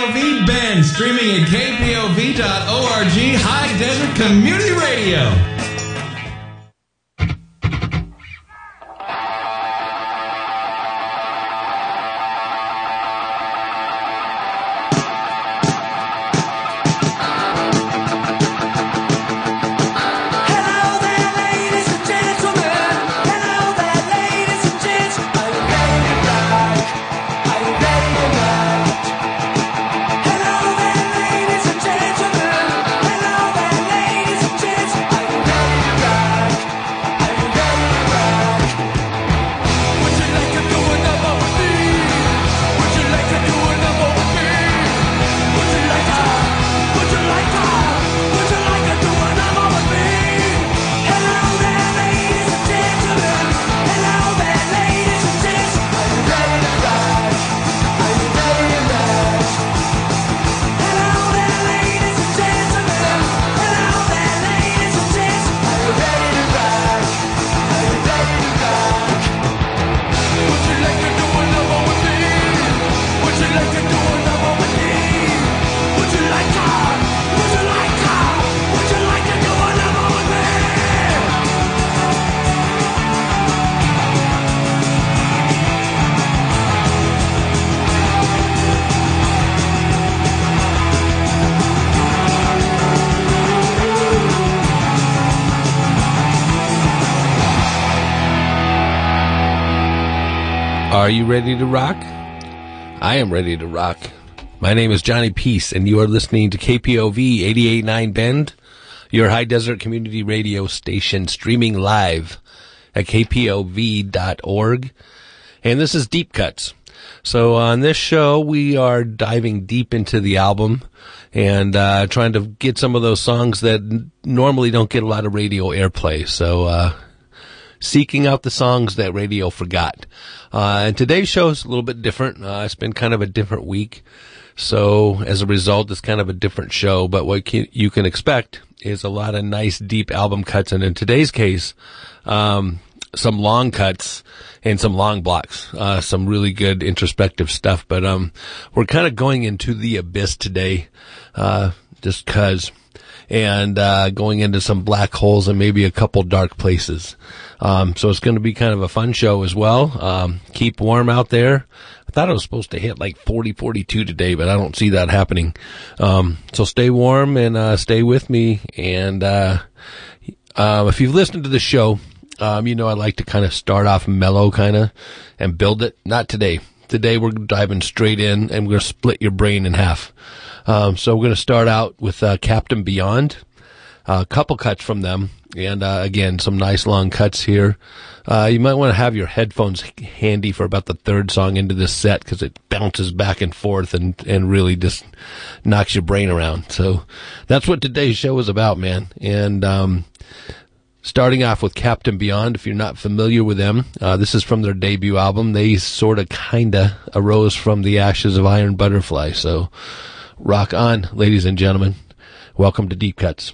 KPOV Bend, streaming at kpov.org, High Desert Community Radio. Ready to rock? I am ready to rock. My name is Johnny Peace, and you are listening to KPOV 889 Bend, your high desert community radio station, streaming live at kpov.org. And this is Deep Cuts. So on this show, we are diving deep into the album and uh, trying to get some of those songs that normally don't get a lot of radio airplay. So uh, seeking out the songs that radio forgot. Uh, and today's show is a little bit different. Uh, it's been kind of a different week. So as a result, it's kind of a different show, but what can, you can expect is a lot of nice deep album cuts. And in today's case, um, some long cuts and some long blocks, uh, some really good introspective stuff. But, um, we're kind of going into the abyss today, uh, just cause and, uh, going into some black holes and maybe a couple dark places. Um, so it's going to be kind of a fun show as well. Um, keep warm out there. I thought it was supposed to hit like 40, 42 today, but I don't see that happening. Um, so stay warm and, uh, stay with me. And, uh, uh, if you've listened to the show, um, you know, I like to kind of start off mellow kind of and build it. Not today. Today we're diving straight in and we're going to split your brain in half. Um, so we're going to start out with, uh, Captain Beyond a couple cuts from them. And uh, again, some nice long cuts here. Uh, you might want to have your headphones handy for about the third song into this set because it bounces back and forth and, and really just knocks your brain around. So that's what today's show is about, man. And, um, starting off with Captain Beyond, if you're not familiar with them, uh, this is from their debut album. They sort of kinda arose from the ashes of Iron Butterfly. So rock on, ladies and gentlemen. Welcome to Deep Cuts.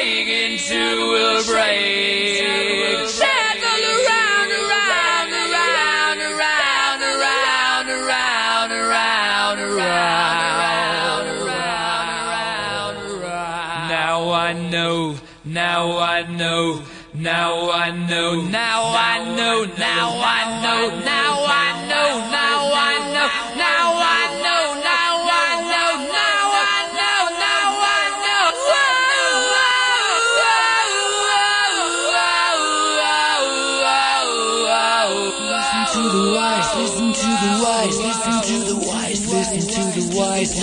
Shake into will break. Circle around, around, around, around, around, around, around, around, around, around. Now I know, now I know. Now I know, now I know, now I know,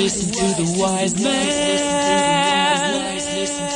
listen to the wise man. Listen to the wise man. Listen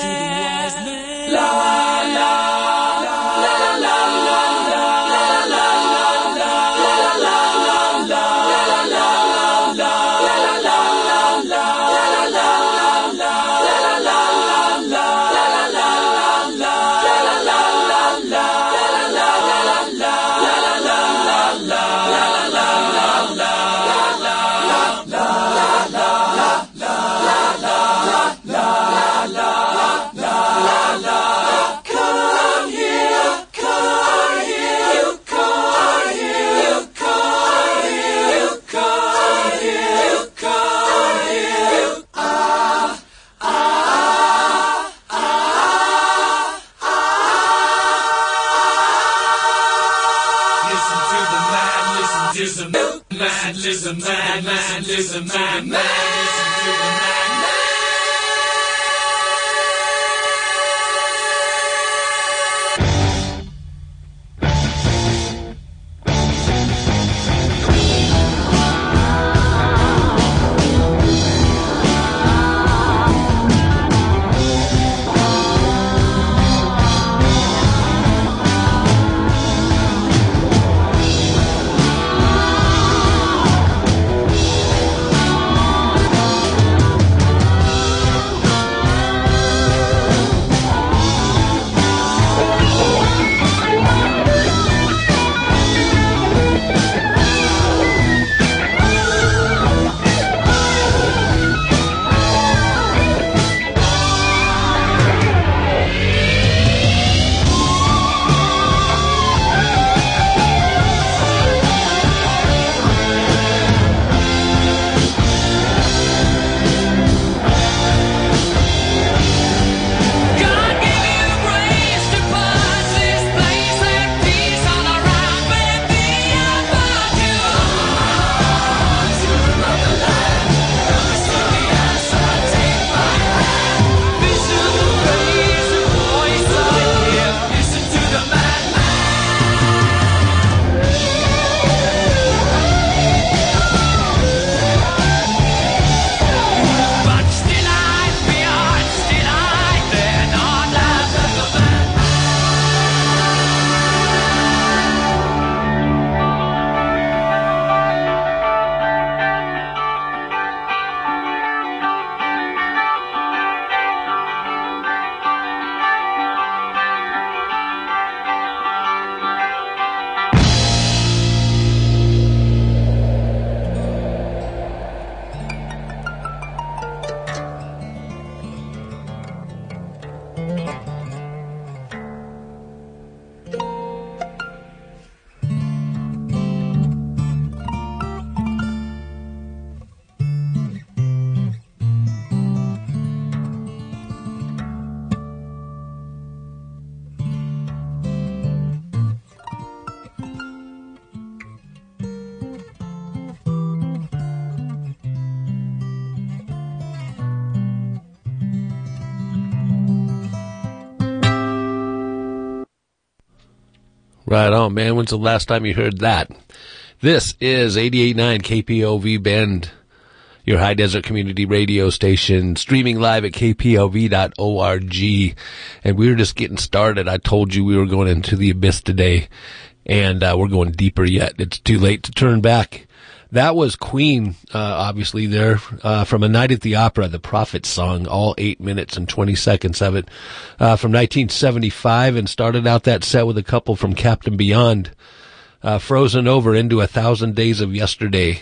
Right on, man. When's the last time you heard that? This is 88.9 KPOV Bend, your high desert community radio station, streaming live at kpov.org. And we were just getting started. I told you we were going into the abyss today, and uh, we're going deeper yet. It's too late to turn back. That was Queen, uh, obviously there, uh, from A Night at the Opera, the Prophet song, all eight minutes and 20 seconds of it, uh, from 1975 and started out that set with a couple from Captain Beyond, uh, Frozen Over into a Thousand Days of Yesterday.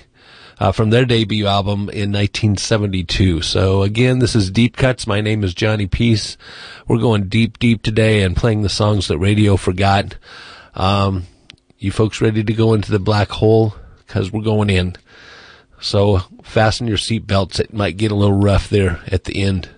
Uh, from their debut album in 1972. So again, this is Deep Cuts. My name is Johnny Peace. We're going deep, deep today and playing the songs that radio forgot. Um, you folks ready to go into the black hole? Cause we're going in. So fasten your seatbelts. It might get a little rough there at the end.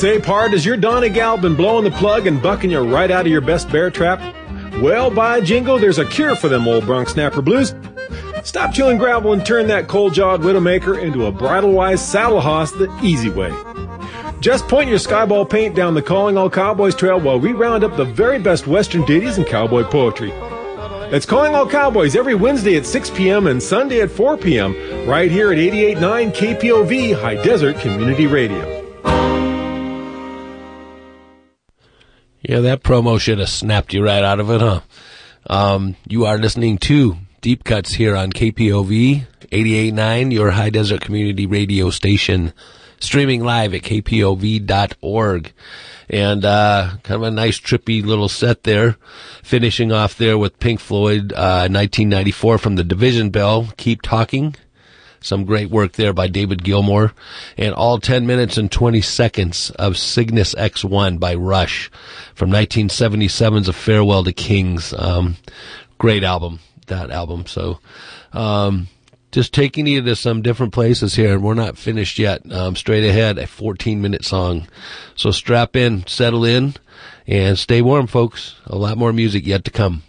Say, Pard, has your Donny gal been blowing the plug and bucking you right out of your best bear trap? Well, by jingo, there's a cure for them old Bronx Snapper blues. Stop chewing gravel and turn that cold-jawed Widowmaker into a bridle-wise saddle hoss the easy way. Just point your skyball paint down the Calling All Cowboys trail while we round up the very best Western ditties and cowboy poetry. It's Calling All Cowboys every Wednesday at 6 p.m. and Sunday at 4 p.m. right here at 88.9 KPOV High Desert Community Radio. Yeah, that promo should have snapped you right out of it, huh? Um, you are listening to Deep Cuts here on KPOV 88.9, your high desert community radio station, streaming live at kpov.org. And, uh, kind of a nice trippy little set there, finishing off there with Pink Floyd, uh, 1994 from the Division Bell, Keep Talking. Some great work there by David Gilmour. And all 10 minutes and 20 seconds of Cygnus X1 by Rush from 1977's A Farewell to Kings. Um, great album, that album. So, um, just taking you to some different places here, and we're not finished yet. Um, straight ahead, a 14 minute song. So strap in, settle in, and stay warm, folks. A lot more music yet to come.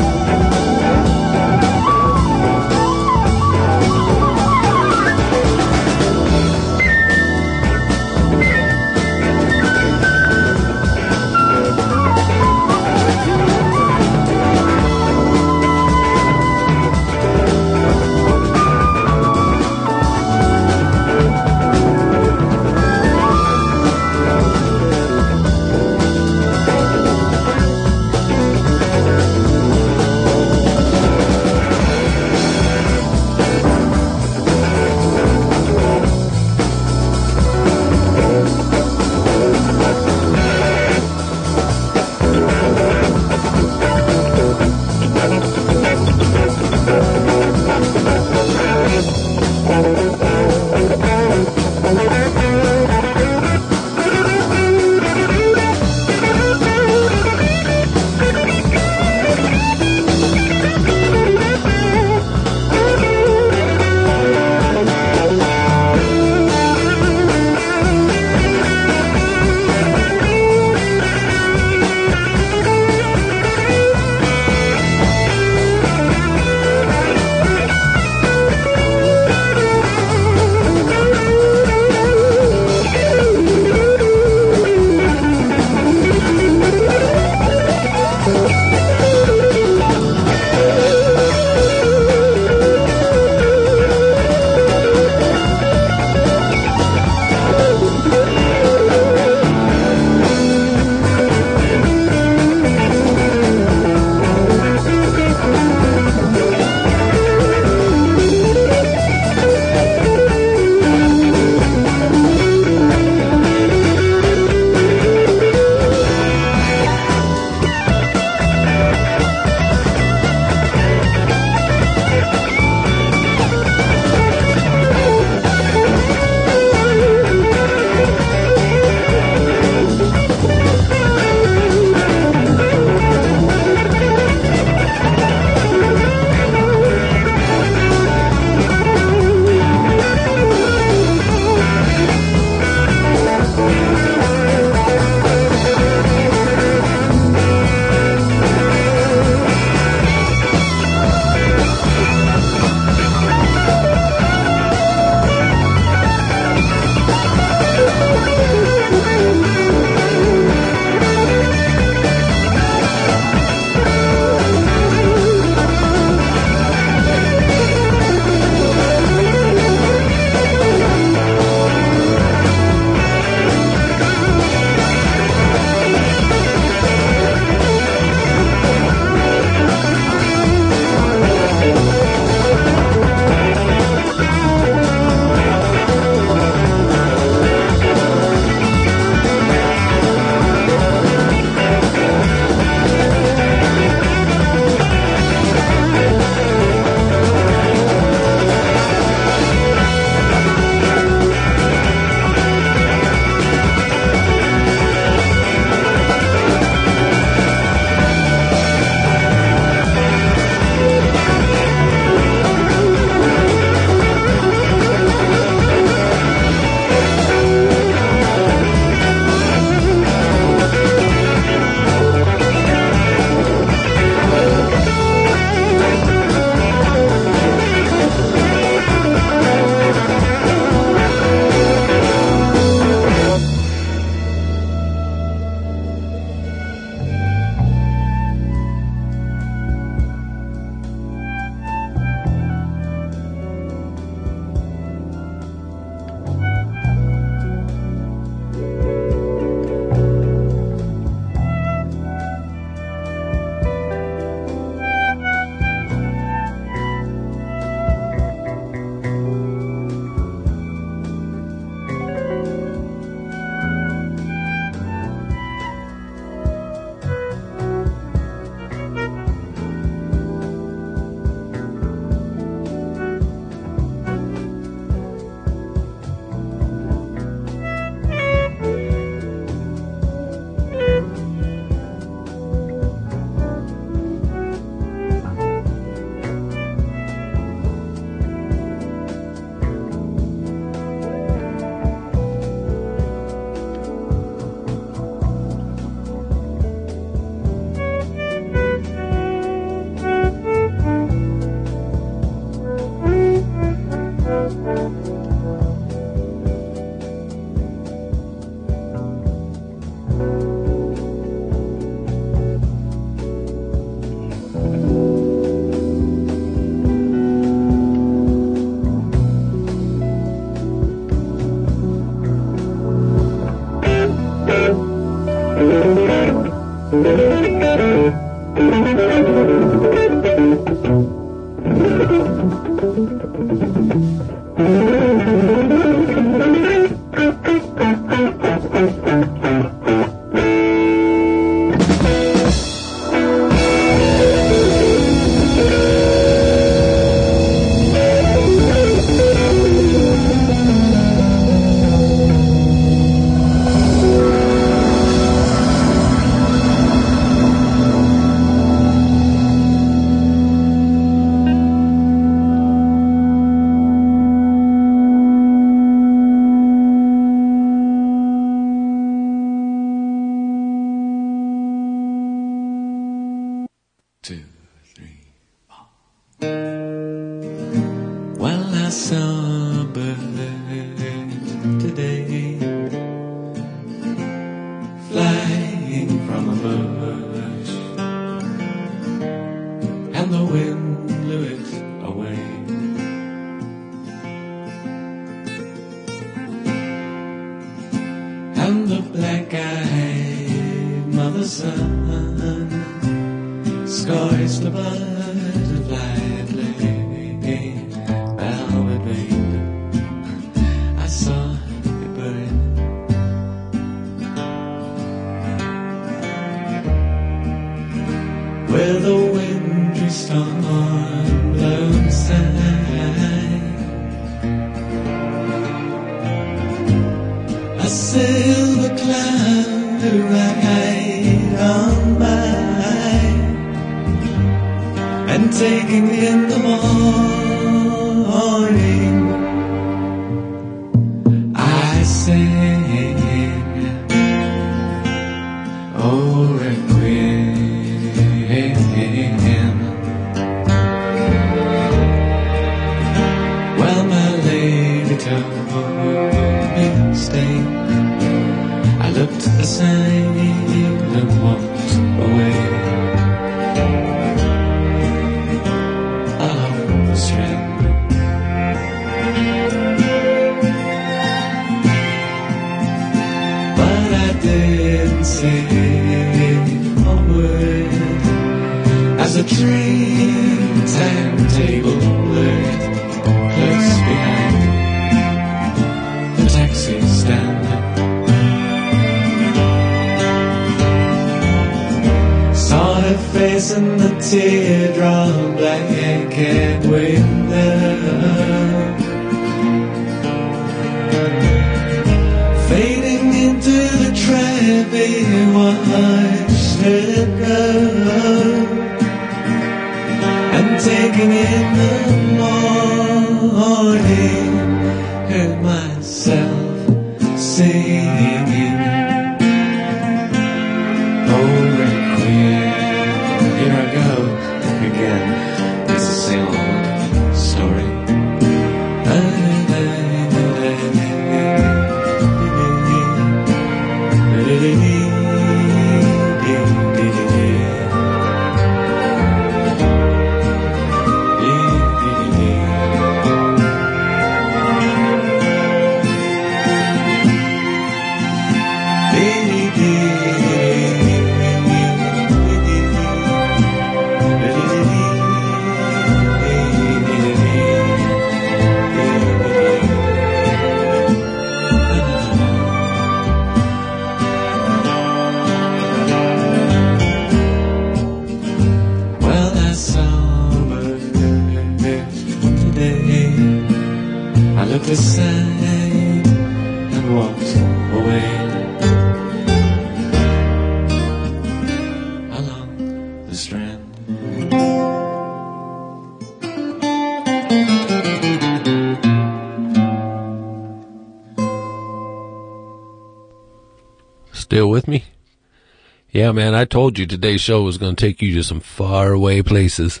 Yeah, man, I told you today's show was going to take you to some faraway places.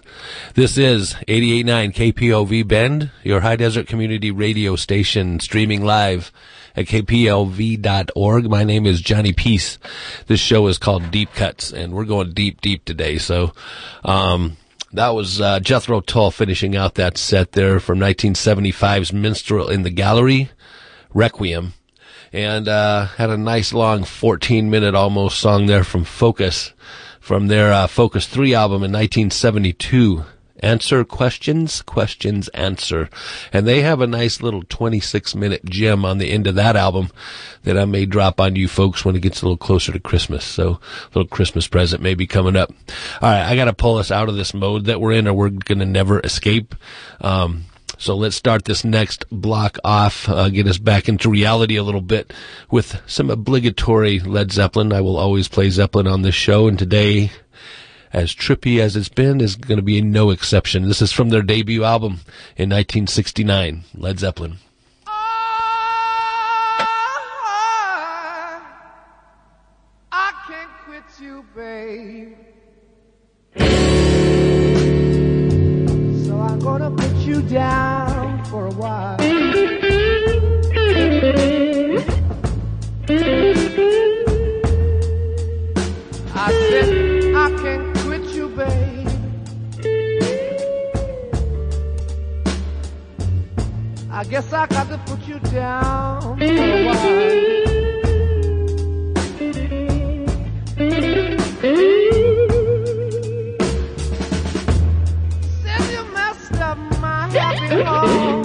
This is 88.9 KPOV Bend, your high desert community radio station streaming live at kpov.org. My name is Johnny Peace. This show is called Deep Cuts and we're going deep, deep today. So, um, that was uh, Jethro Tull finishing out that set there from 1975's Minstrel in the Gallery, Requiem and uh, had a nice long 14 minute almost song there from Focus from their uh, Focus 3 album in 1972. Answer questions, questions answer. And they have a nice little 26 minute gem on the end of that album that I may drop on you folks when it gets a little closer to Christmas. So a little Christmas present may be coming up. All right. I got to pull us out of this mode that we're in or we're going to never escape. Um, so let's start this next block off, uh, get us back into reality a little bit with some obligatory Led Zeppelin. I will always play Zeppelin on this show, and today, as trippy as it's been, is going to be no exception. This is from their debut album in 1969, Led Zeppelin you down for a while. I said, I can't quit you, babe. I guess I got to put you down for a while. My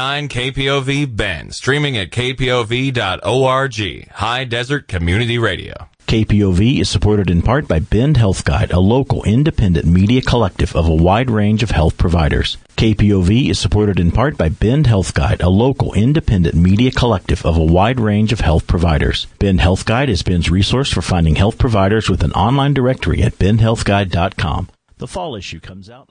1019 KPOV Bend, streaming at kpov.org, High Desert Community Radio. KPOV is supported in part by Bend Health Guide, a local independent media collective of a wide range of health providers. KPOV is supported in part by Bend Health Guide, a local independent media collective of a wide range of health providers. Bend Health Guide is Bend's resource for finding health providers with an online directory at bendhealthguide.com. The fall issue comes out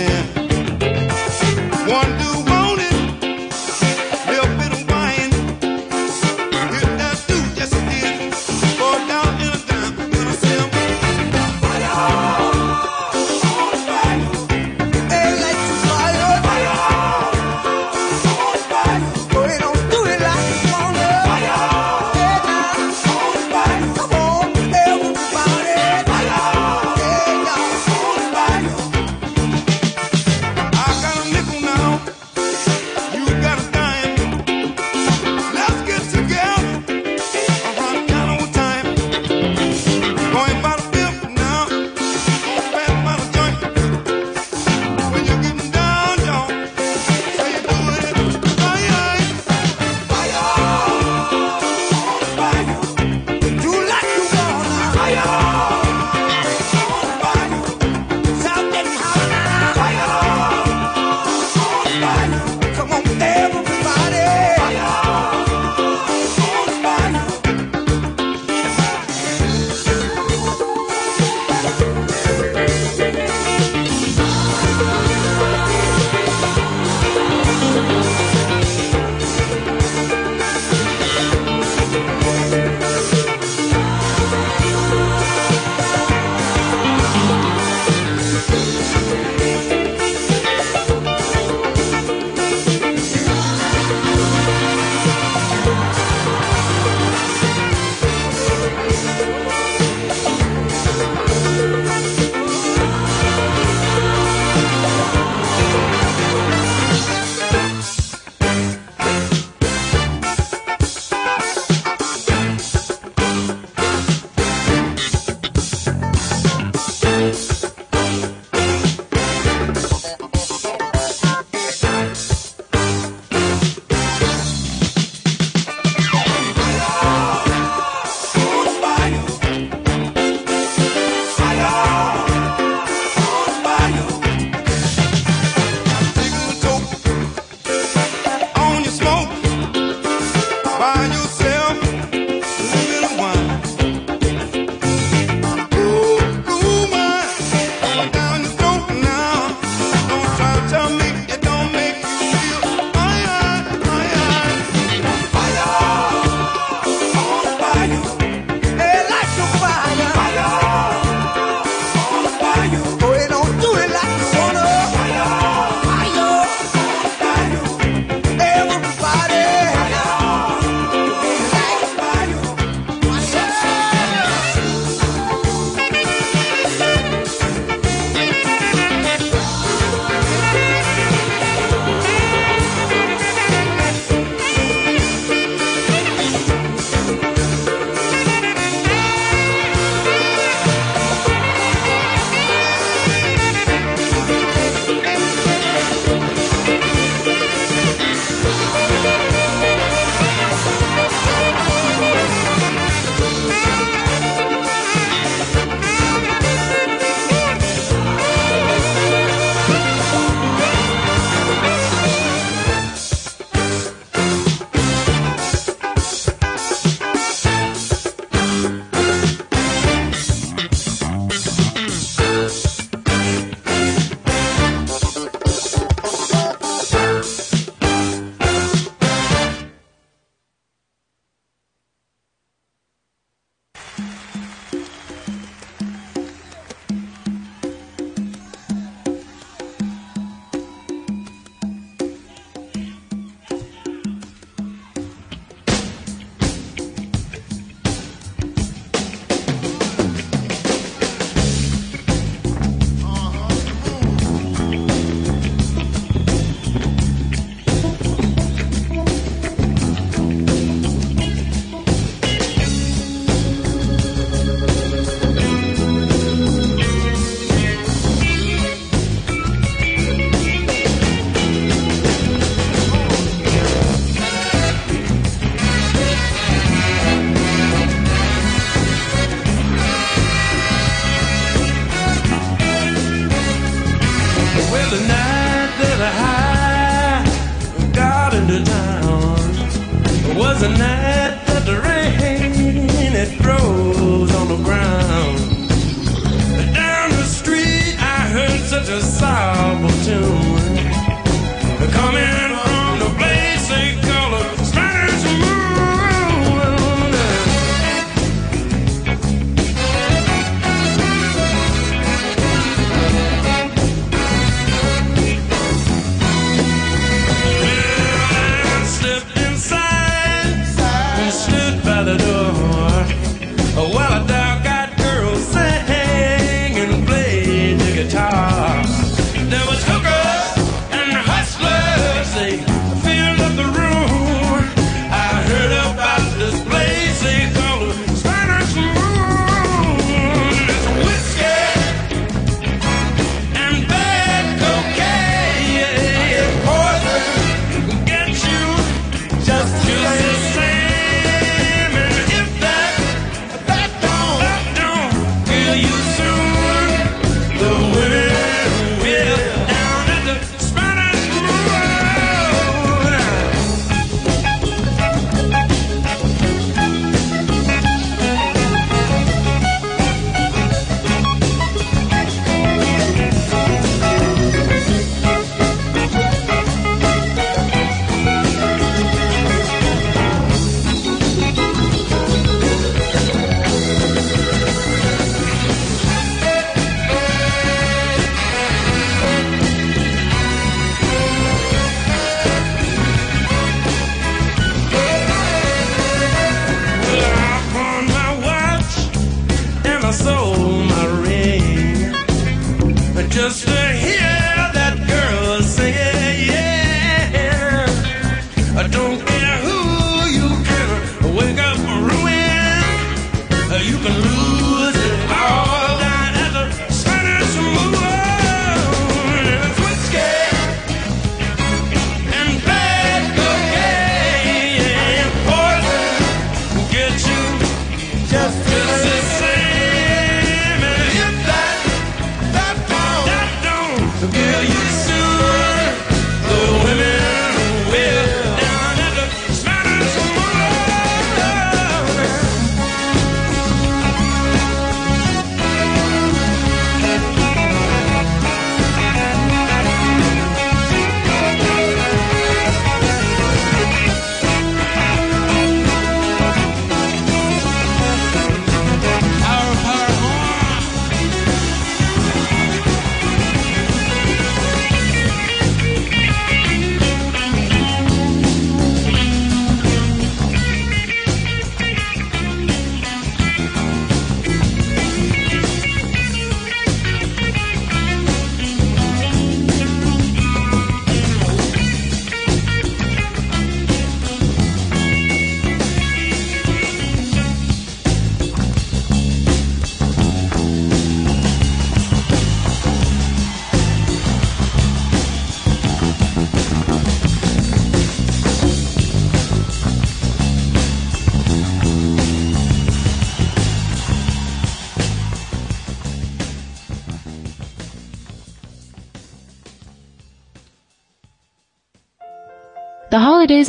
sin.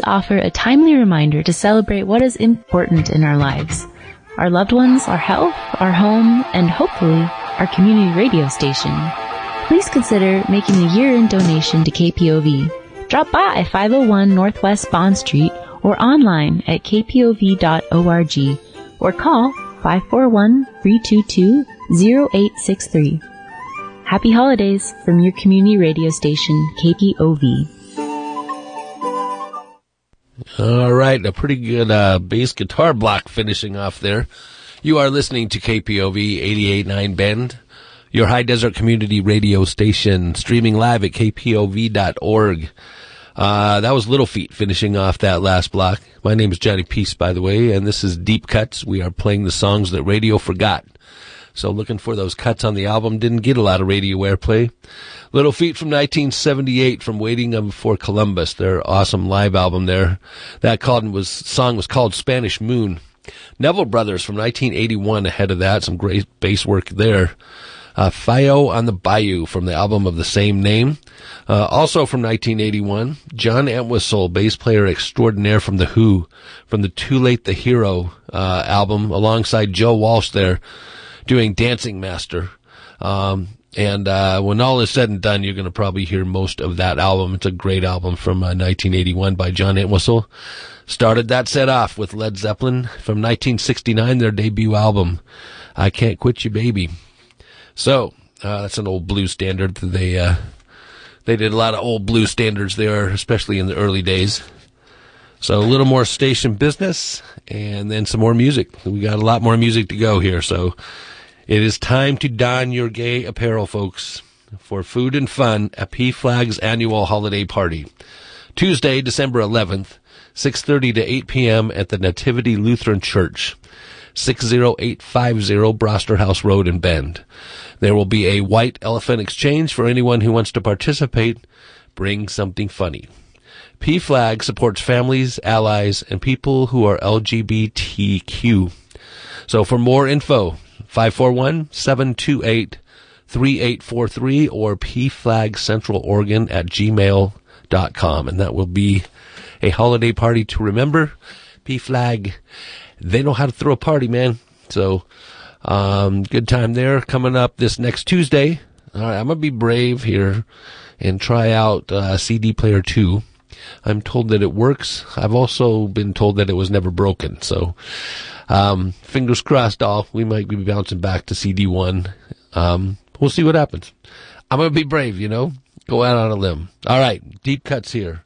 Offer a timely reminder to celebrate what is important in our lives. Our loved ones, our health, our home, and hopefully our community radio station. Please consider making a year-end donation to KPOV. Drop by 501 Northwest Bond Street or online at kpov.org or call 541-322-0863. Happy holidays from your community radio station, KPOV. All right, a pretty good uh, bass guitar block finishing off there. You are listening to KPOV 88.9 Bend, your high desert community radio station, streaming live at kpov.org. Uh, that was Little Feat finishing off that last block. My name is Johnny Peace, by the way, and this is Deep Cuts. We are playing the songs that radio forgot. So looking for those cuts on the album. Didn't get a lot of radio airplay. Little Feat from 1978 from Waiting for Columbus. Their awesome live album there. That called was song was called Spanish Moon. Neville Brothers from 1981 ahead of that. Some great bass work there. uh, Fiyo on the Bayou from the album of the same name. Uh, also from 1981, John Entwistle, bass player extraordinaire from The Who, from the Too Late the Hero uh, album, alongside Joe Walsh there, doing Dancing Master. Um, and uh, when all is said and done, you're going to probably hear most of that album. It's a great album from uh, 1981 by John Entwistle. Started that set off with Led Zeppelin from 1969, their debut album, I Can't Quit You Baby. So, uh, that's an old blues standard. They, uh, they did a lot of old blues standards there, especially in the early days. So a little more station business and then some more music. We got a lot more music to go here. So it is time to don your gay apparel, folks, for food and fun at PFLAG's annual holiday party. Tuesday, December 11th, 6.30 to 8 p.m. at the Nativity Lutheran Church, 60850 Brosterhous Road in Bend. There will be a white elephant exchange for anyone who wants to participate. Bring something funny. PFLAG supports families, allies, and people who are LGBTQ. So for more info, 541-728-3843 or pflagcentraloregon at gmail.com. And that will be a holiday party to remember. PFLAG, they know how to throw a party, man. So, um, good time there coming up this next Tuesday. All right, I'm gonna be brave here and try out uh, CD Player 2. I'm told that it works. I've also been told that it was never broken. So, um, fingers crossed, all we might be bouncing back to CD one. Um, we'll see what happens. I'm gonna be brave, you know, go out on a limb. All right, deep cuts here.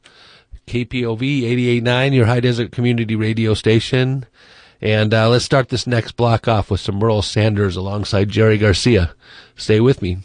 KPOV 88.9, your high desert community radio station. And uh, let's start this next block off with some Merl Saunders alongside Jerry Garcia. Stay with me.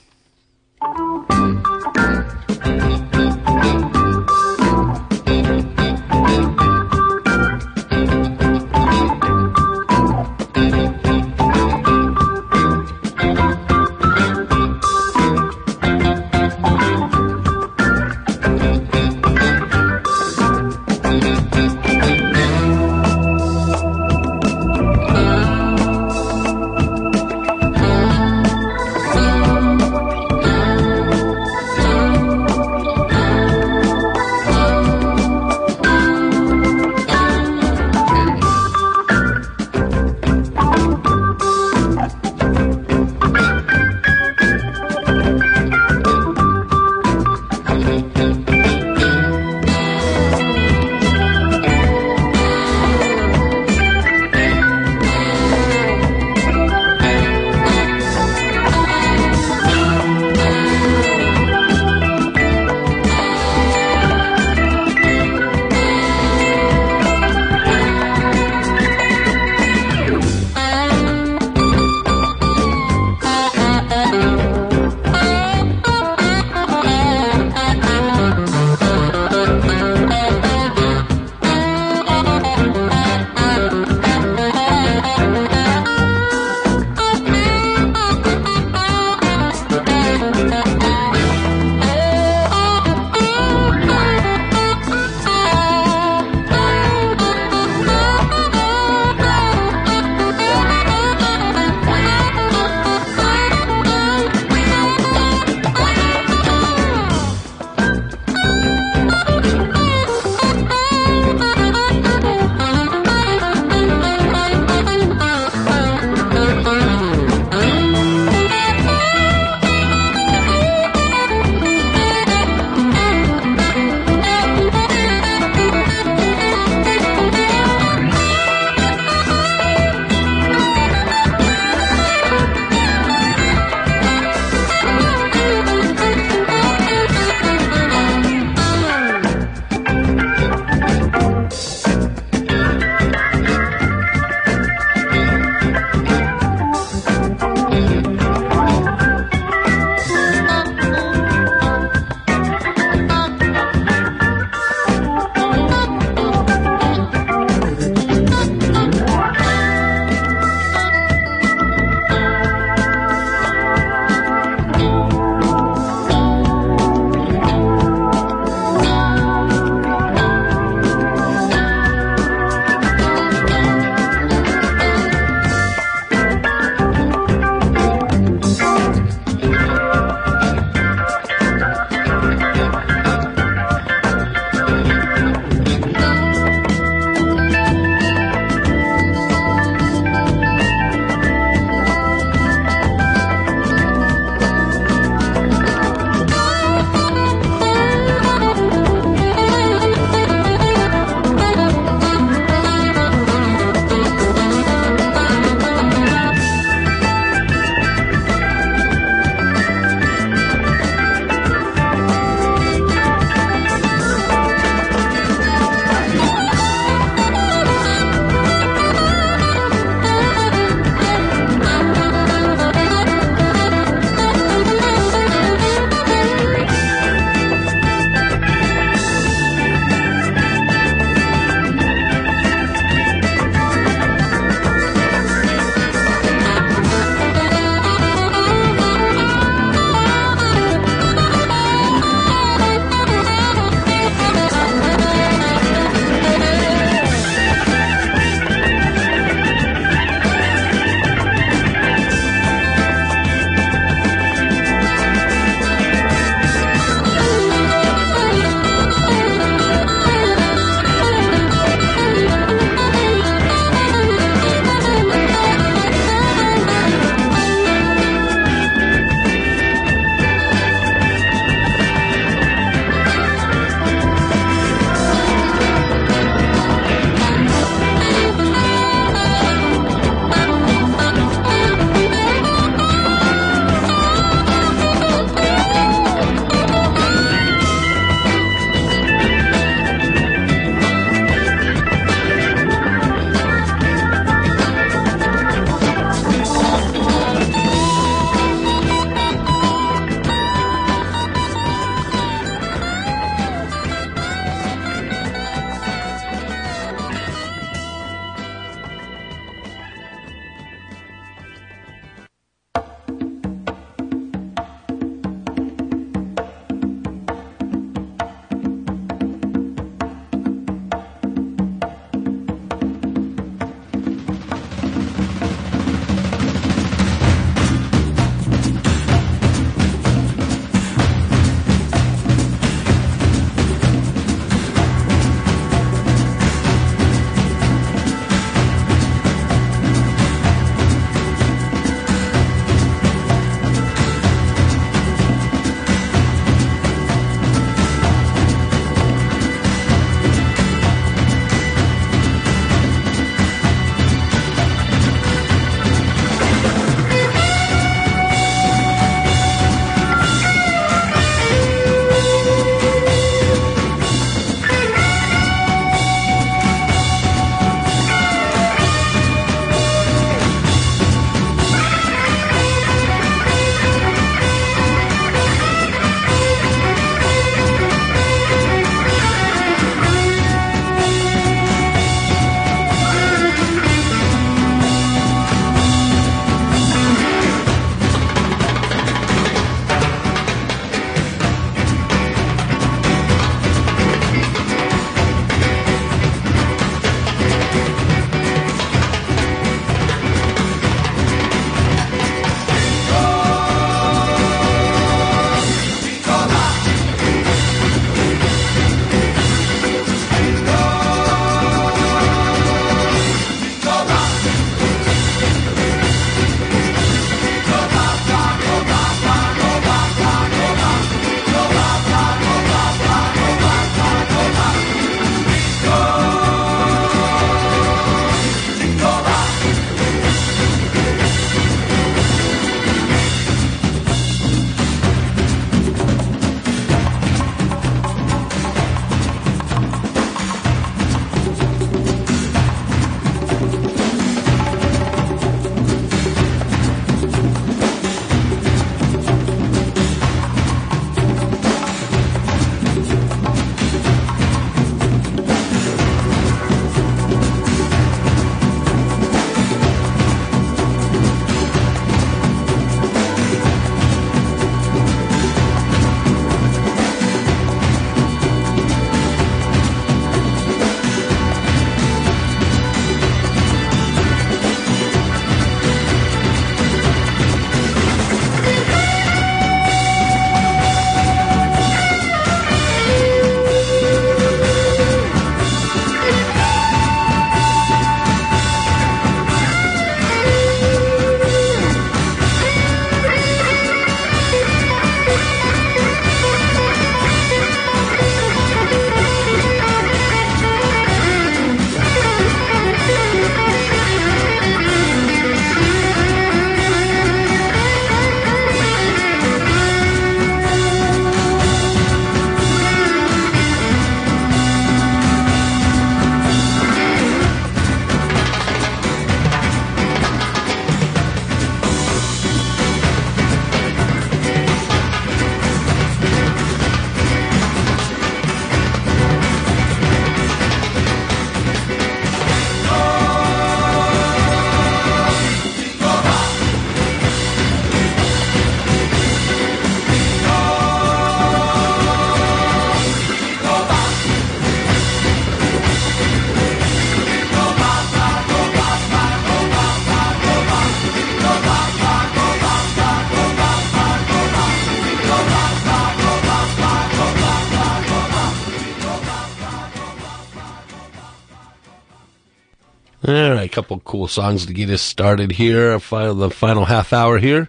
Couple cool songs to get us started here. Final, the final half hour here.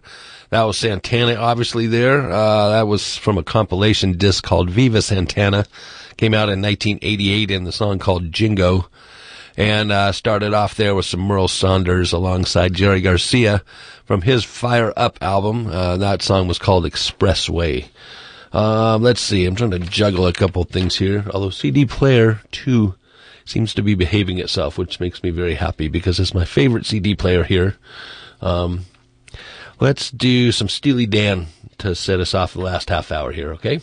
That was Santana, obviously there. Uh, that was from a compilation disc called Viva Santana. Came out in 1988 in the song called Jingo. And, uh, started off there with some Merl Saunders alongside Jerry Garcia from his Fire Up album. Uh, that song was called Expressway. Um, let's see. I'm trying to juggle a couple things here. Although CD player two seems to be behaving itself, which makes me very happy because it's my favorite CD player here. Um, let's do some Steely Dan to set us off the last half hour here, okay?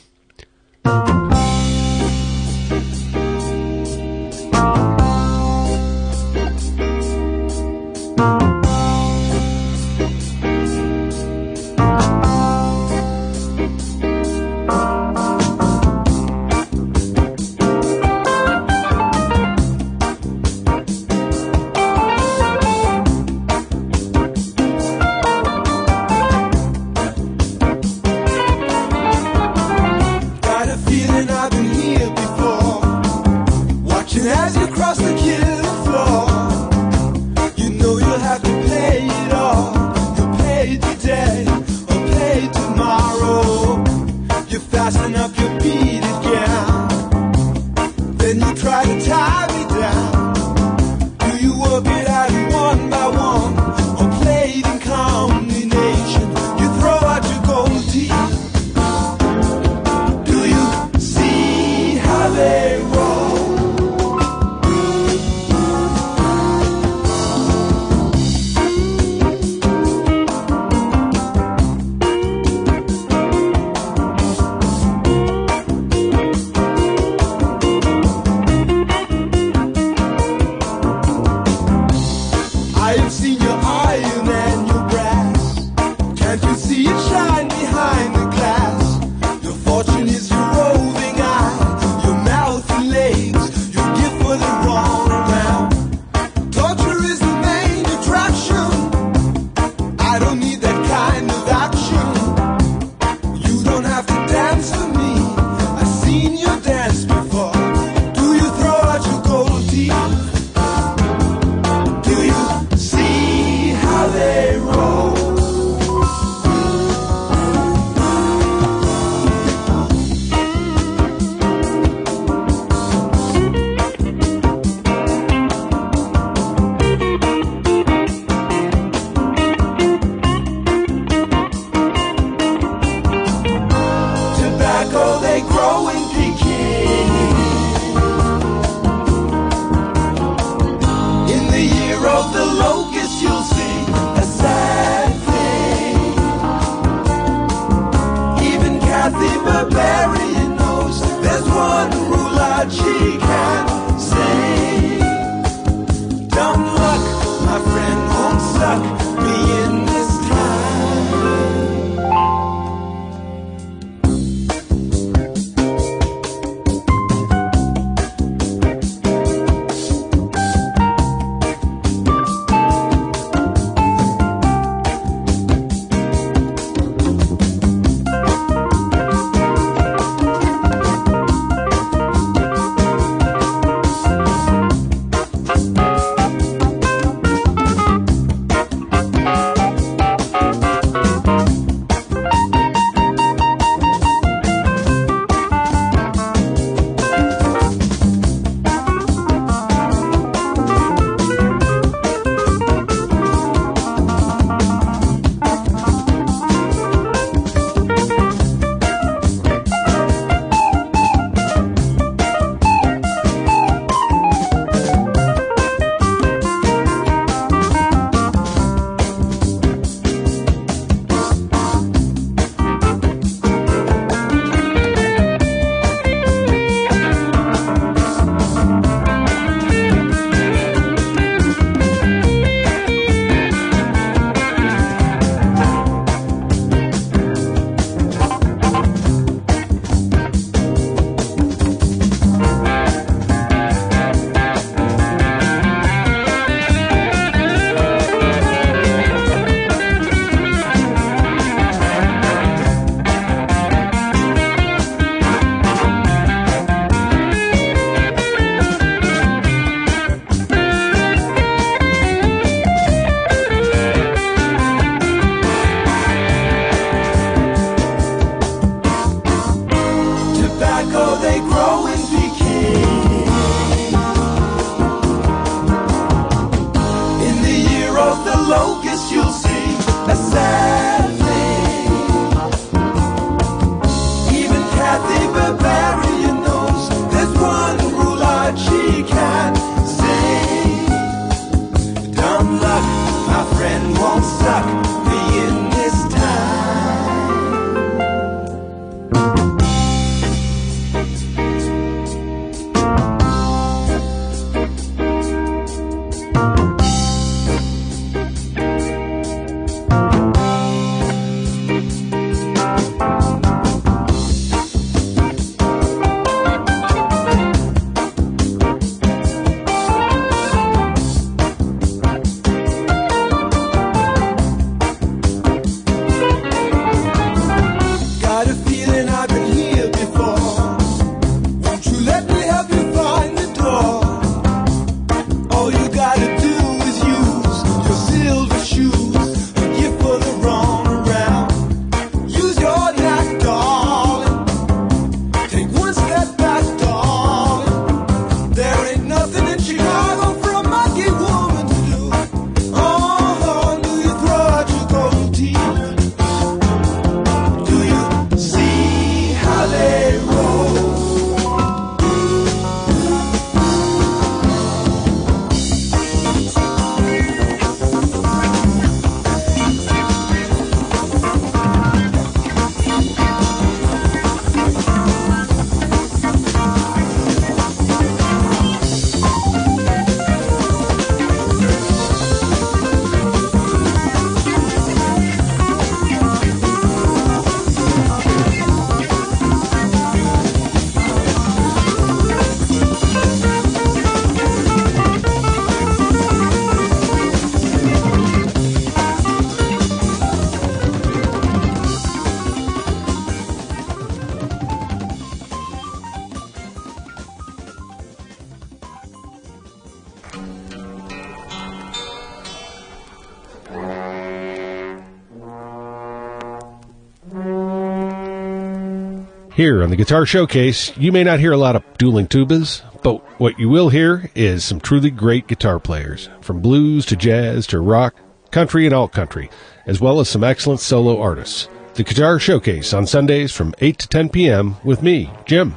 They Here on the Guitar Showcase, you may not hear a lot of dueling tubas, but what you will hear is some truly great guitar players, from blues to jazz to rock, country and alt country, as well as some excellent solo artists. The Guitar Showcase on Sundays from 8 to 10 p.m. with me, Jim.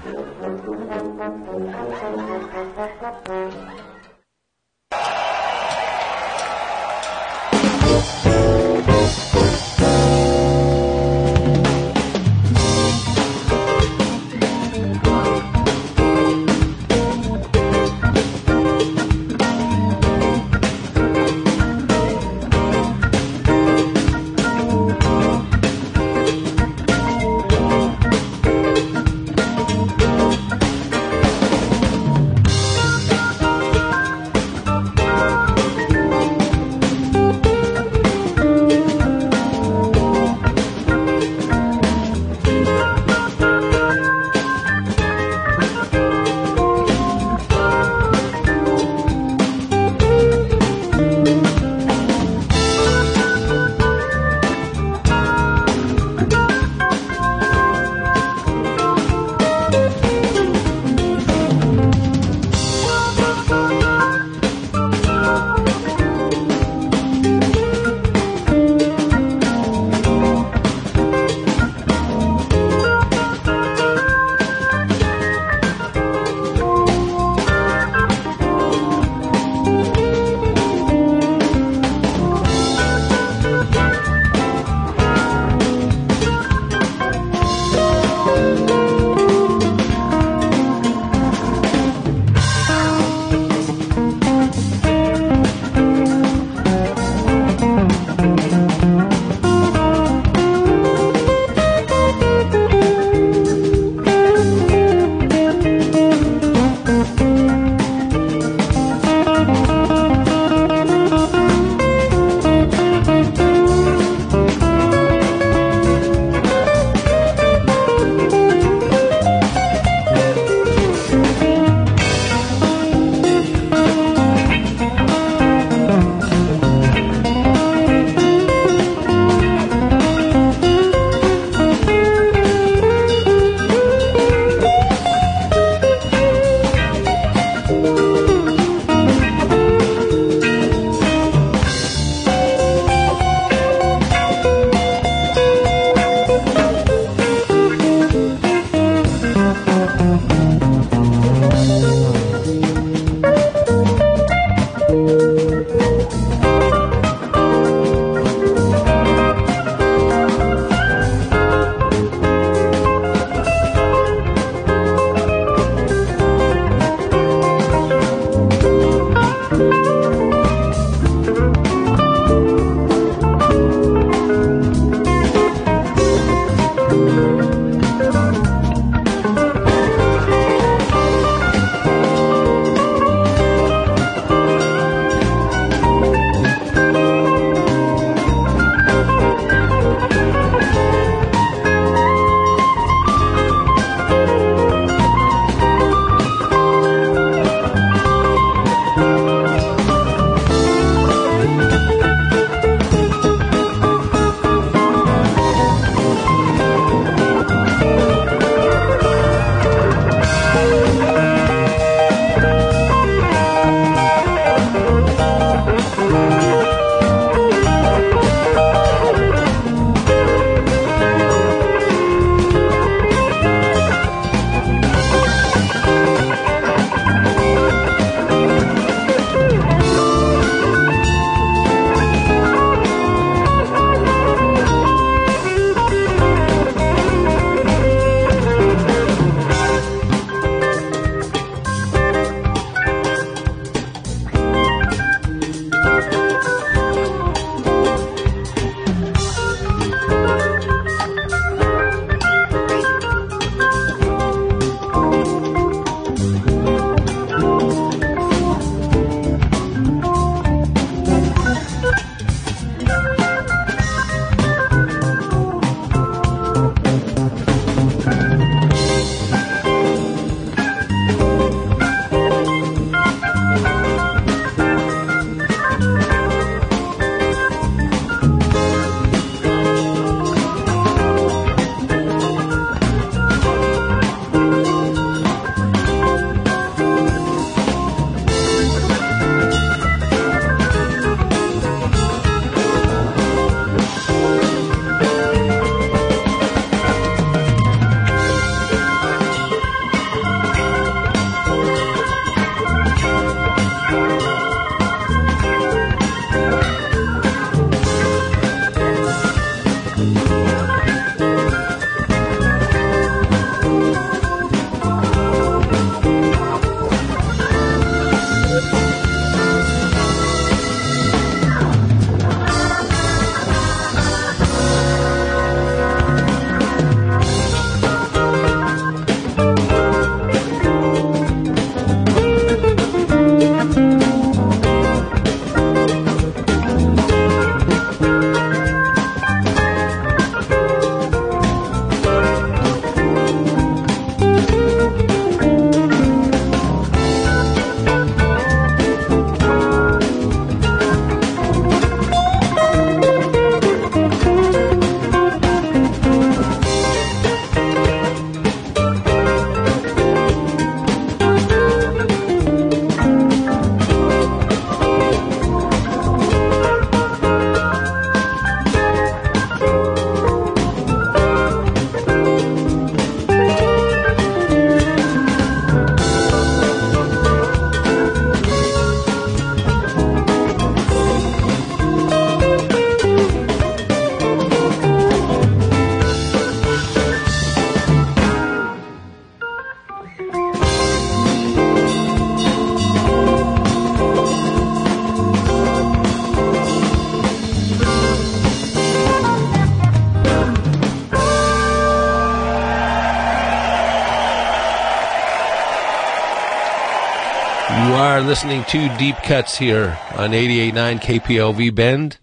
Listening to Deep Cuts here on 88.9 KPOV Bend,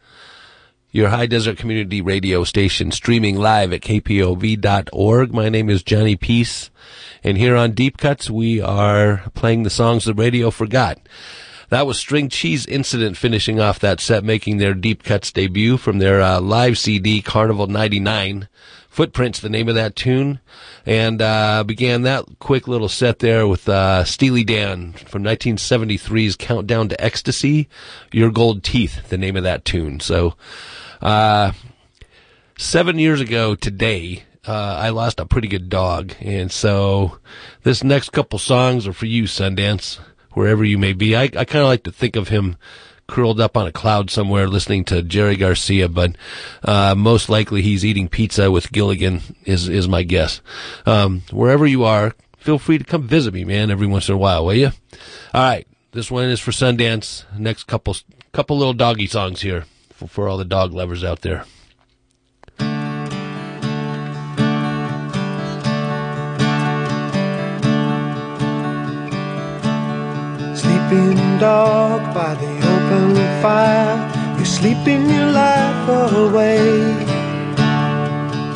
your high desert community radio station, streaming live at kpov.org. My name is Johnny Peace, and here on Deep Cuts we are playing the songs the radio forgot. That was String Cheese Incident finishing off that set, making their Deep Cuts debut from their uh, live CD, Carnival 99. Footprints, the name of that tune, and uh, began that quick little set there with uh, Steely Dan from 1973's Countdown to Ecstasy, Your Gold Teeth, the name of that tune. So, uh, seven years ago today, uh, I lost a pretty good dog, and so this next couple songs are for you, Sundance, wherever you may be. I, I kind of like to think of him curled up on a cloud somewhere listening to Jerry Garcia, but uh, most likely he's eating pizza with Gilligan is is my guess. Um, wherever you are, feel free to come visit me, man, every once in a while, will you? All right, this one is for Sundance. Next couple couple little doggy songs here for, for all the dog lovers out there. Sleeping dog by the open fire, you're sleeping your life away.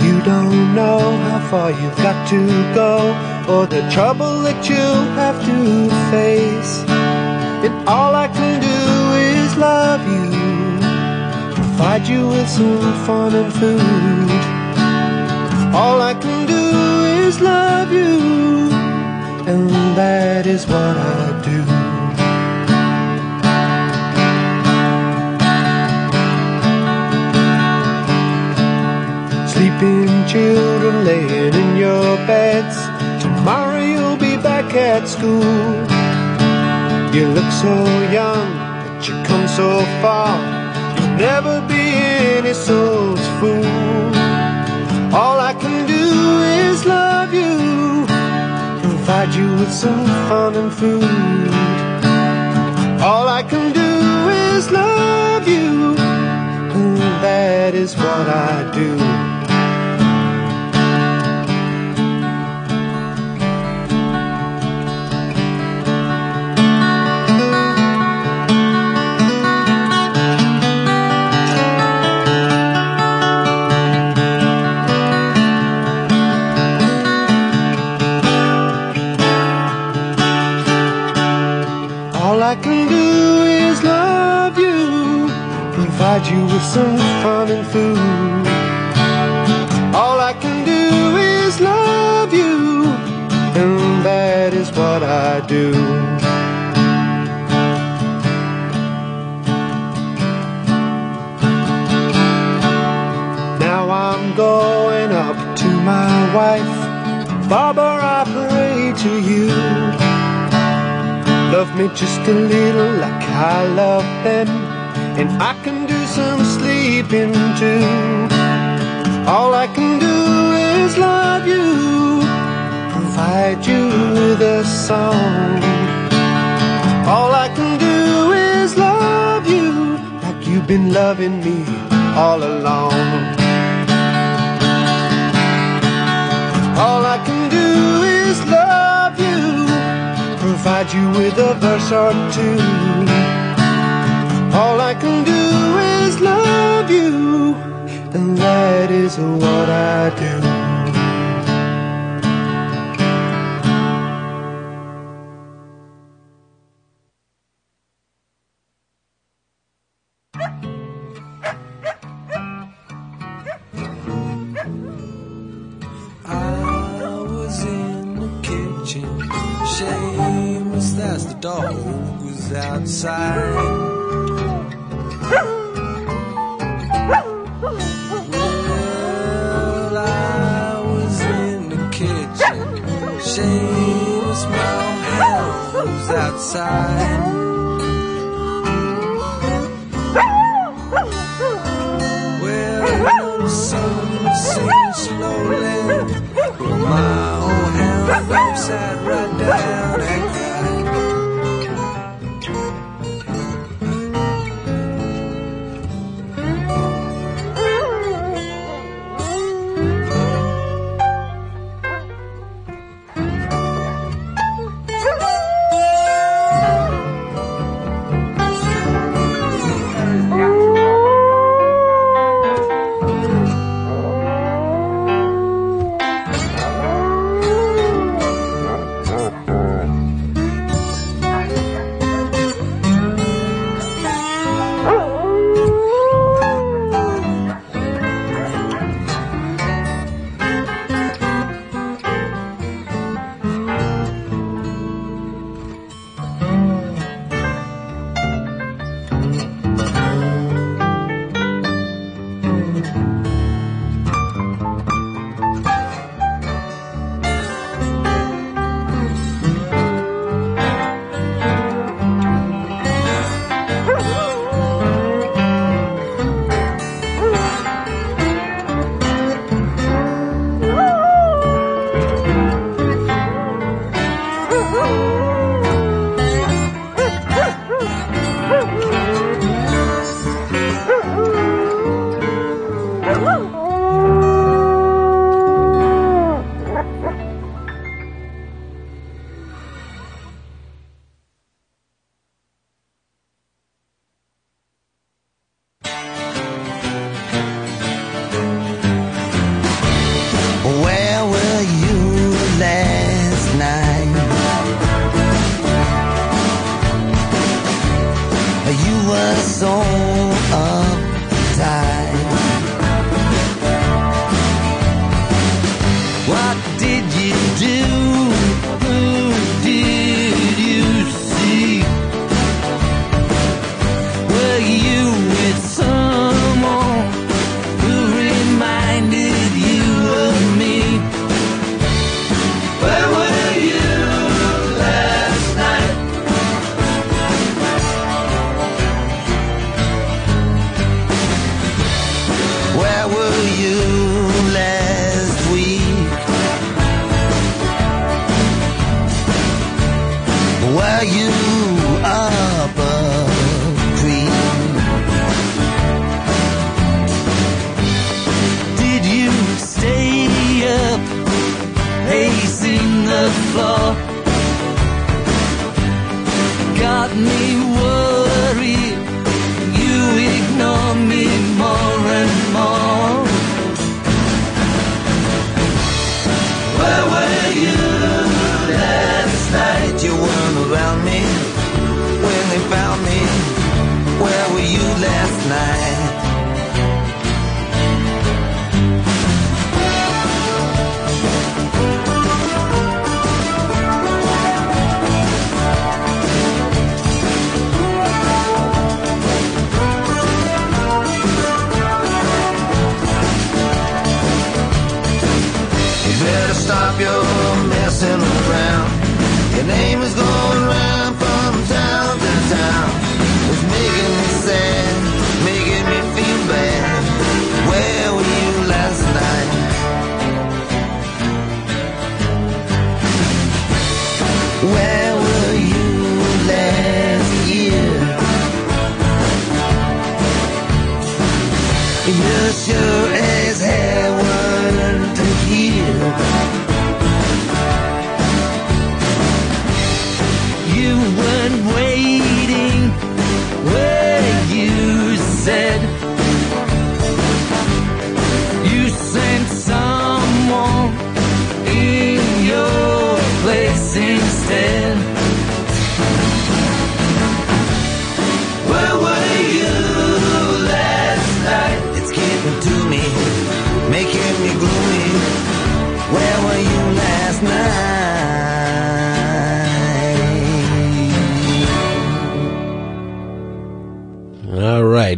You don't know how far you've got to go, or the trouble that you'll have to face. And all I can do is love you, provide you with some fun and food. All I can do is love you, and that is what I do. Children laying in your beds. Tomorrow you'll be back at school. You look so young, but you come so far. You'll never be any soul's fool. All I can do is love you, provide you with some fun and food. All I can do is love you, and that is what I do. With some fun and food. All I can do is love you, and that is what I do. Now I'm going up to my wife. Barbara, I pray to you. Love me just a little like I love them. And I can do some sleeping too. All I can do is love you, provide you with a song. All I can do is love you like you've been loving me all along. All I can do is love you provide you with a verse or two. All I can do love you, and that is what I do.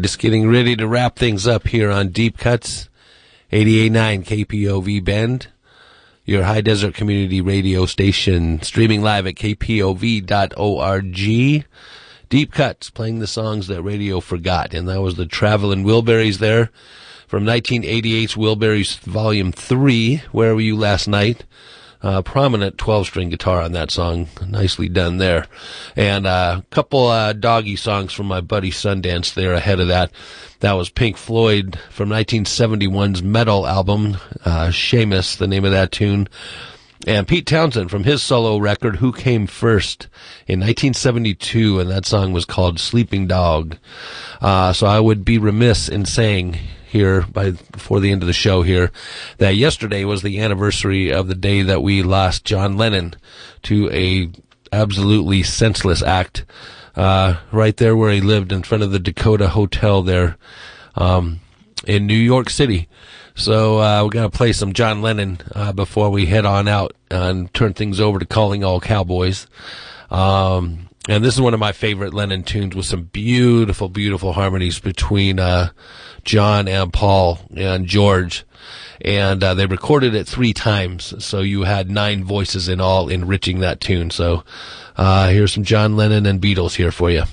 Just getting ready to wrap things up here on Deep Cuts, 88.9 KPOV Bend, your high desert community radio station, streaming live at kpov.org. Deep Cuts, playing the songs that radio forgot, and that was the Traveling Wilburys there from 1988's Wilburys Volume 3, Where Were You Last Night? Uh, prominent 12 string guitar on that song. Nicely done there. And uh, a couple uh, doggy songs from my buddy Sundance there ahead of that. That was Pink Floyd from 1971's Meddle album, uh, Seamus, the name of that tune. And Pete Townshend from his solo record, Who Came First, in 1972, and that song was called Sleeping Dog. Uh, so I would be remiss in saying here by before the end of the show here that yesterday was the anniversary of the day that we lost John Lennon to a absolutely senseless act uh, right there where he lived in front of the Dakota Hotel there um, in New York City. So uh, we're gonna play some John Lennon uh, before we head on out and turn things over to Calling All Cowboys. Um, and this is one of my favorite Lennon tunes with some beautiful, beautiful harmonies between uh, John and Paul and George. And uh, they recorded it three times, so you had nine voices in all enriching that tune. So uh, here's some John Lennon and Beatles here for you.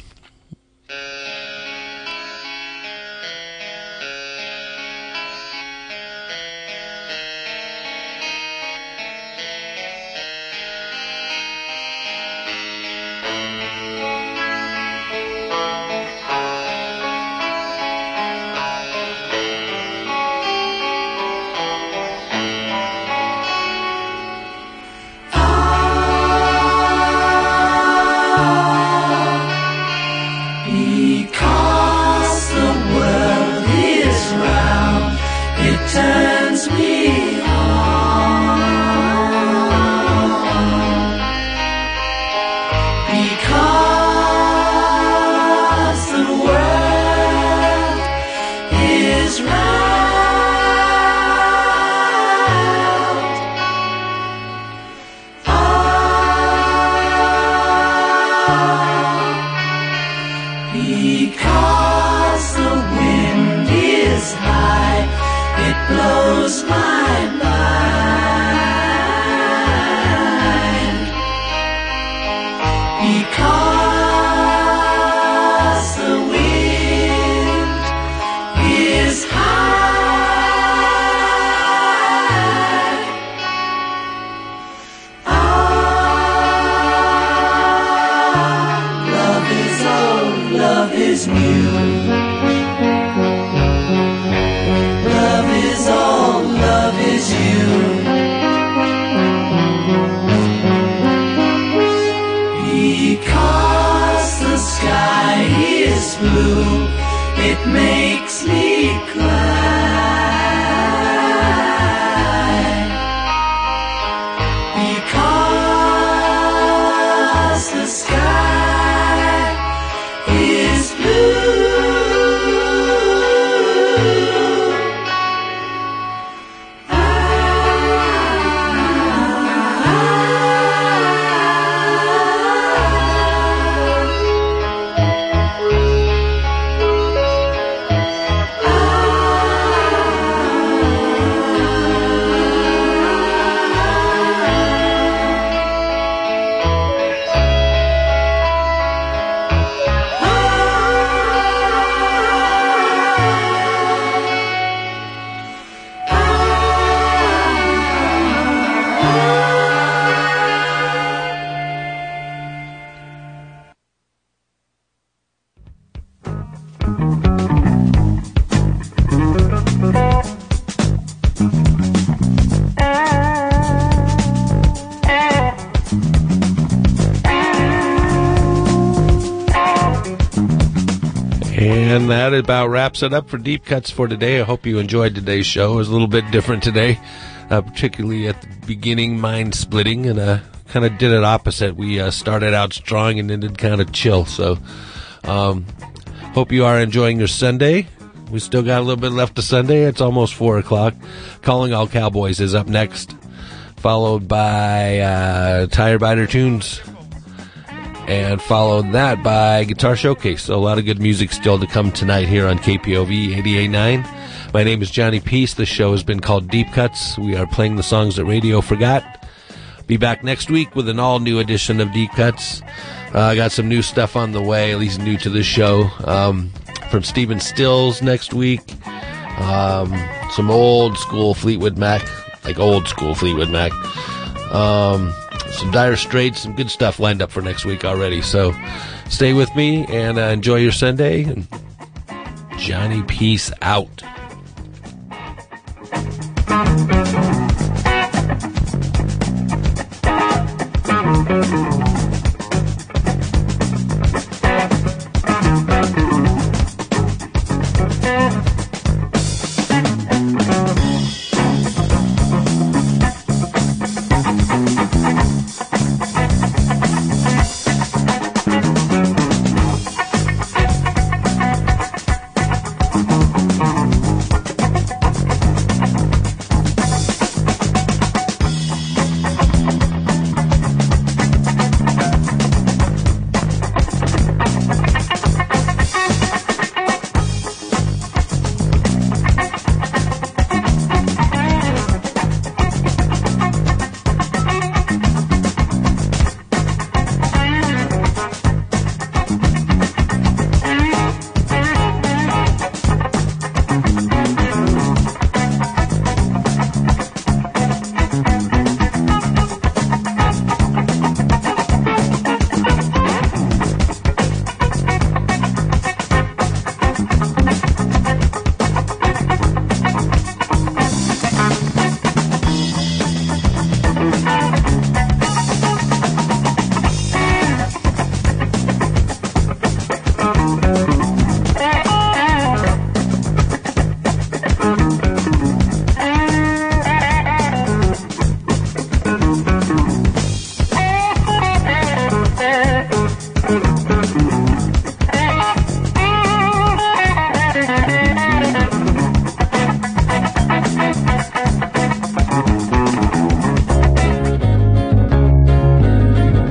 About wraps it up for Deep Cuts for today. I hope you enjoyed today's show. It was a little bit different today, uh, particularly at the beginning, mind splitting, and uh, kind of did it opposite. We uh, started out strong and ended kind of chill. So, um, hope you are enjoying your Sunday. We still got a little bit left of Sunday. It's almost four o'clock. Calling All Cowboys is up next, followed by uh, Tire Biter Tunes and followed that by Guitar Showcase. So a lot of good music still to come tonight here on KPOV 88.9. My name is Johnny Peace. The show has been called Deep Cuts. We are playing the songs that radio forgot. Be back next week with an all new edition of Deep Cuts. Uh, I got some new stuff on the way, at least new to this show. Um, from Stephen Stills next week. Um, some old school Fleetwood Mac, like old school Fleetwood Mac. Um, some Dire Straits, some good stuff lined up for next week already. So stay with me and uh, enjoy your Sunday. And Johnny Peace out.